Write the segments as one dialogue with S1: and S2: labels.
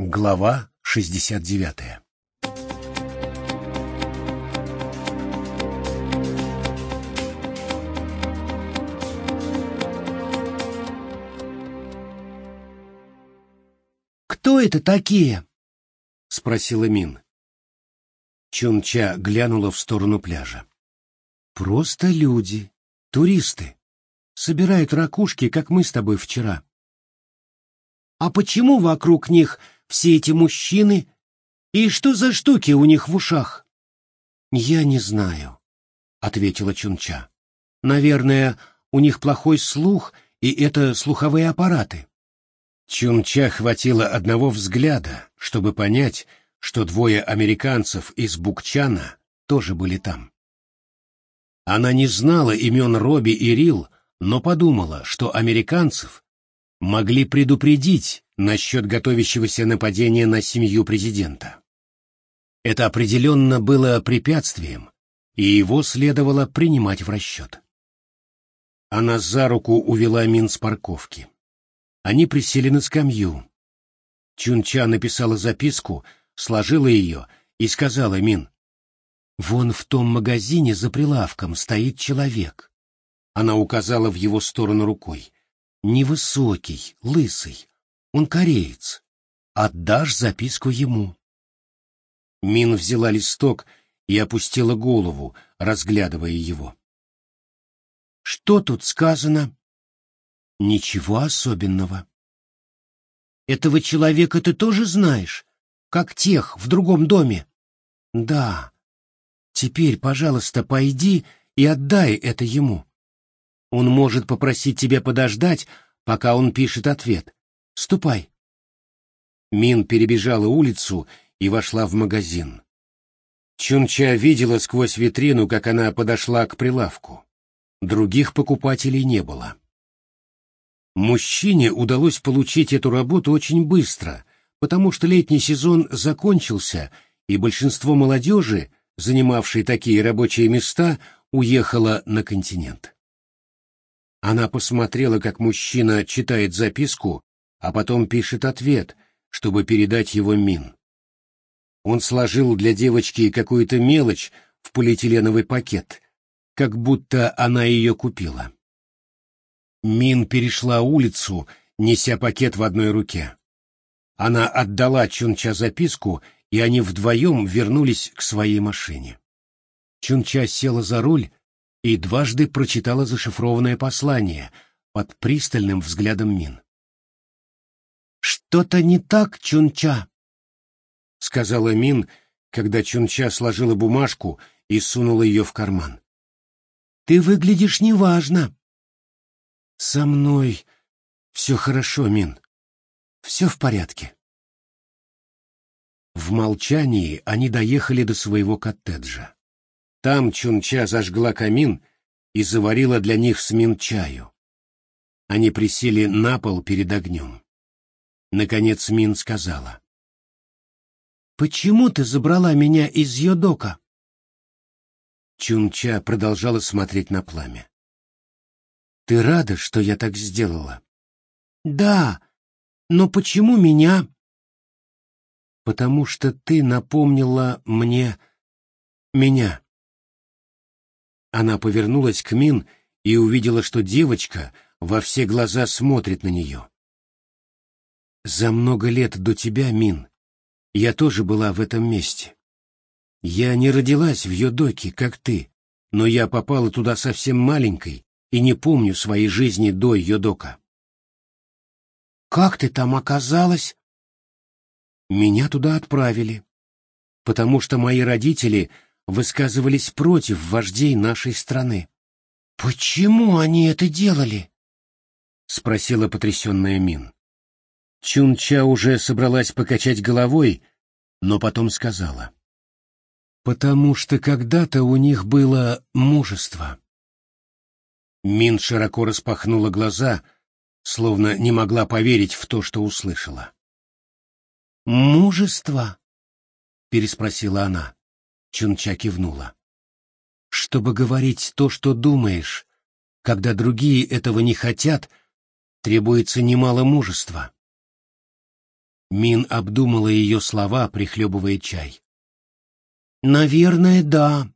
S1: Глава 69
S2: «Кто это такие?»
S1: — спросила Мин. Чунча глянула в сторону пляжа. «Просто люди, туристы. Собирают ракушки, как мы с тобой вчера».
S2: «А почему вокруг них все эти мужчины? И что за штуки у них в ушах?»
S1: «Я не знаю», — ответила Чунча. «Наверное, у них плохой слух, и это слуховые аппараты». Чунча хватило одного взгляда, чтобы понять, что двое американцев из Букчана тоже были там. Она не знала имен Робби и Рил, но подумала, что американцев могли предупредить насчет готовящегося нападения на семью президента. Это определенно было препятствием, и его следовало принимать в расчет. Она за руку увела Мин с парковки. Они присели на скамью. Чунча написала записку, сложила ее и сказала Мин. «Вон в том магазине за прилавком стоит человек». Она указала в его сторону рукой. «Невысокий, лысый. Он кореец. Отдашь записку ему». Мин взяла листок и опустила голову, разглядывая его.
S2: «Что тут сказано?»
S1: Ничего особенного.
S2: Этого человека ты тоже знаешь? Как тех в другом доме?
S1: Да. Теперь, пожалуйста, пойди и отдай это ему. Он может попросить тебя подождать, пока он пишет ответ. Ступай. Мин перебежала улицу и вошла в магазин. Чунча видела сквозь витрину, как она подошла к прилавку. Других покупателей не было. Мужчине удалось получить эту работу очень быстро, потому что летний сезон закончился, и большинство молодежи, занимавшей такие рабочие места, уехало на континент. Она посмотрела, как мужчина читает записку, а потом пишет ответ, чтобы передать его Мин. Он сложил для девочки какую-то мелочь в полиэтиленовый пакет, как будто она ее купила. Мин перешла улицу, неся пакет в одной руке. Она отдала Чунча записку, и они вдвоем вернулись к своей машине. Чунча села за руль и дважды прочитала зашифрованное послание под пристальным взглядом Мин.
S2: «Что-то не так, Чунча», —
S1: сказала Мин, когда Чунча сложила бумажку и сунула ее в карман.
S2: «Ты выглядишь неважно».
S1: «Со мной все хорошо, Мин. Все в порядке». В молчании они доехали до своего коттеджа. Там Чунча зажгла камин и заварила для них с Мин чаю. Они присели на пол перед огнем. Наконец Мин сказала.
S2: «Почему ты забрала меня из Йодока?»
S1: Чунча продолжала смотреть на пламя. Ты рада, что я так сделала?
S2: Да, но почему меня?
S1: Потому что ты напомнила мне меня. Она повернулась к Мин и увидела, что девочка во все глаза смотрит на нее. За много лет до тебя, Мин, я тоже была в этом месте. Я не родилась в Йодоке, как ты, но я попала туда совсем маленькой и не помню своей жизни до Йодока.
S2: «Как ты там оказалась?»
S1: «Меня туда отправили, потому что мои родители высказывались против вождей нашей страны».
S2: «Почему они это делали?»
S1: — спросила потрясенная Мин. Чунча уже собралась покачать головой, но потом сказала. «Потому что когда-то у них было мужество». Мин широко распахнула глаза, словно не могла поверить в то, что услышала.
S2: «Мужество?»
S1: — переспросила она. Чунча кивнула. «Чтобы говорить то, что думаешь, когда другие этого не хотят, требуется немало мужества». Мин обдумала ее слова, прихлебывая чай.
S2: «Наверное, да».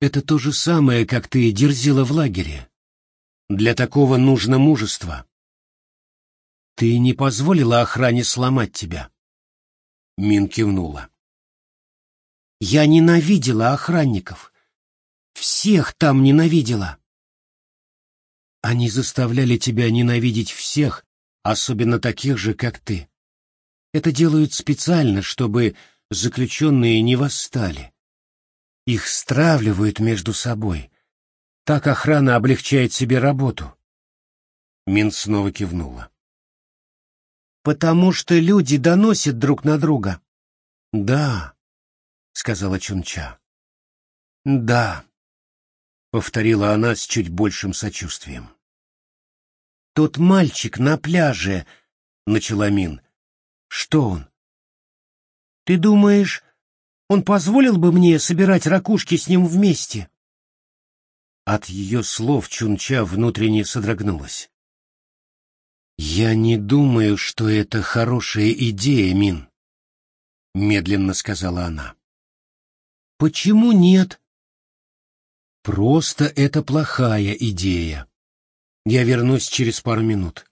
S1: «Это то же самое, как ты дерзила в лагере. Для такого нужно мужество. Ты не позволила охране сломать тебя?» Мин кивнула.
S2: «Я ненавидела охранников. Всех там ненавидела».
S1: «Они заставляли тебя ненавидеть всех, особенно таких же, как ты. Это делают специально, чтобы заключенные не восстали. Их стравливают между собой. Так охрана облегчает себе работу. Мин снова кивнула.
S2: «Потому что люди доносят друг на друга».
S1: «Да», — сказала Чунча. «Да», — повторила она с чуть большим сочувствием.
S2: «Тот мальчик на пляже», — начала Мин.
S1: «Что он?»
S2: «Ты думаешь, он позволил бы мне собирать ракушки с ним вместе?»
S1: От ее слов Чунча внутренне содрогнулась. «Я не думаю, что это хорошая идея, Мин», — медленно сказала она.
S2: «Почему нет?»
S1: «Просто это плохая идея», я вернусь через пару минут.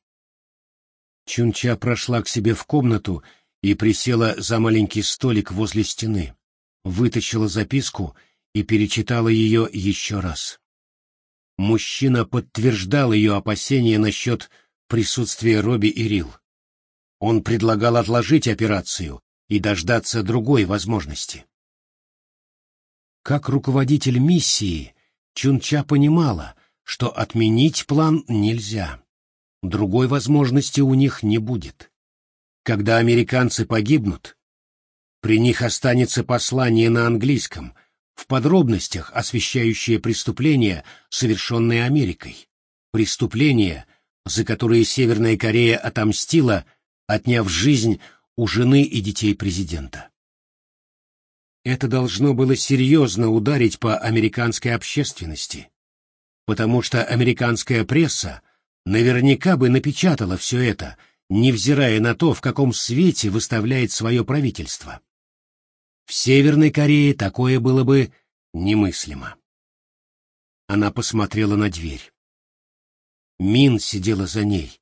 S1: Чунча прошла к себе в комнату и присела за маленький столик возле стены, вытащила записку и перечитала ее еще раз. Мужчина подтверждал ее опасения насчет присутствия Робби и Рил. Он предлагал отложить операцию и дождаться другой возможности. Как руководитель миссии, Чунча понимала, что отменить план нельзя. Другой возможности у них не будет. Когда американцы погибнут, при них останется послание на английском, в подробностях освещающее преступления, совершенные Америкой. Преступления, за которые Северная Корея отомстила, отняв жизнь у жены и детей президента. Это должно было серьезно ударить по американской общественности, потому что американская пресса наверняка бы напечатала все это, невзирая на то, в каком свете выставляет свое правительство. В Северной Корее такое было бы немыслимо. Она посмотрела на дверь. Мин сидела за ней.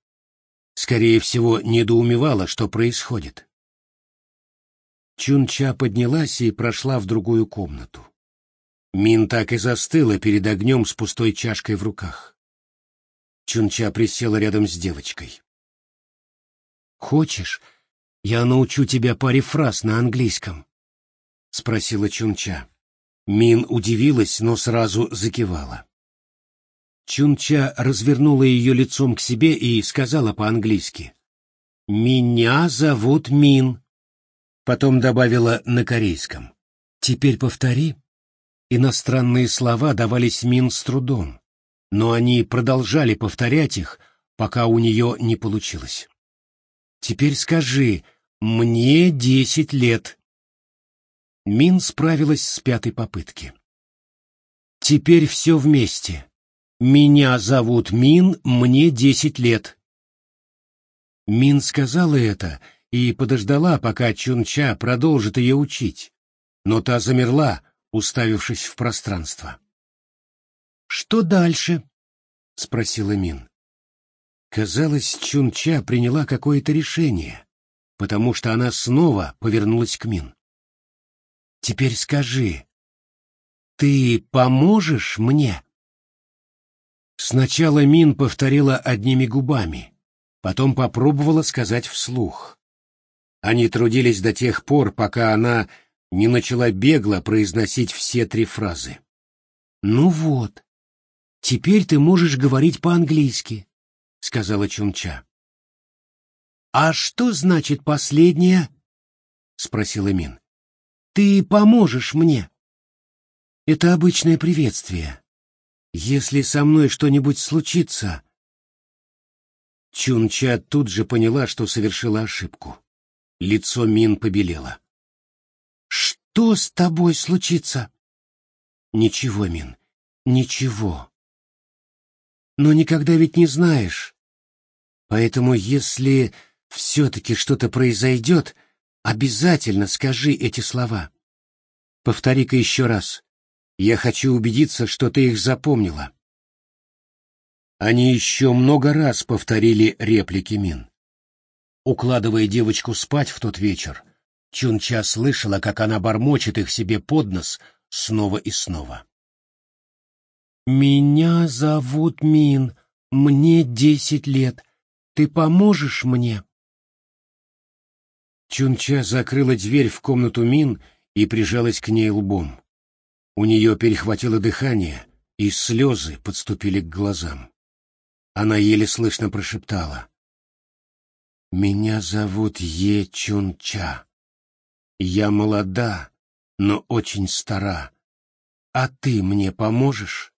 S1: Скорее всего, недоумевала, что происходит. Чунча поднялась и прошла в другую комнату. Мин так и застыла перед огнем с пустой чашкой в руках. Чунча присела рядом с девочкой. «Хочешь, я научу тебя паре фраз на английском?» — спросила Чунча. Мин удивилась, но сразу закивала. Чунча развернула ее лицом к себе и сказала по-английски. «Меня зовут Мин», потом добавила на корейском. «Теперь повтори». Иностранные слова давались Мин с трудом, но они продолжали повторять их, пока у нее не получилось. «Теперь скажи, мне десять лет». Мин справилась с пятой попытки. «Теперь все вместе. Меня зовут Мин, мне десять лет». Мин сказала это и подождала, пока Чунча продолжит ее учить, но та замерла, уставившись в пространство. «Что дальше?» — спросила Мин. Казалось, Чунча приняла какое-то решение, потому что она снова повернулась к Мин. «Теперь скажи, ты поможешь мне?» Сначала Мин повторила одними губами, потом попробовала сказать вслух. Они трудились до тех пор, пока она не начала бегло произносить все три фразы. «Ну вот, теперь ты можешь говорить по-английски», — сказала Чунча. «А что значит последнее?» — спросила Мин. «Ты поможешь мне». «Это обычное приветствие. Если со мной что-нибудь случится...» Чунча тут же поняла, что совершила ошибку. Лицо Мин побелело. Что с тобой случится? Ничего, Мин, ничего. Но никогда ведь не знаешь. Поэтому если все-таки что-то произойдет, обязательно скажи эти слова. Повтори-ка еще раз. Я хочу убедиться, что ты их запомнила. Они еще много раз повторили реплики Мин. Укладывая девочку спать в тот вечер, Чунча слышала, как она бормочет их себе под нос снова и снова.
S2: «Меня зовут Мин, мне десять лет. Ты поможешь мне?»
S1: Чунча закрыла дверь в комнату Мин и прижалась к ней лбом. У нее перехватило дыхание, и слезы подступили к глазам. Она еле слышно прошептала. «Меня зовут Е Чунча. Я молода, но очень стара. А ты мне поможешь?»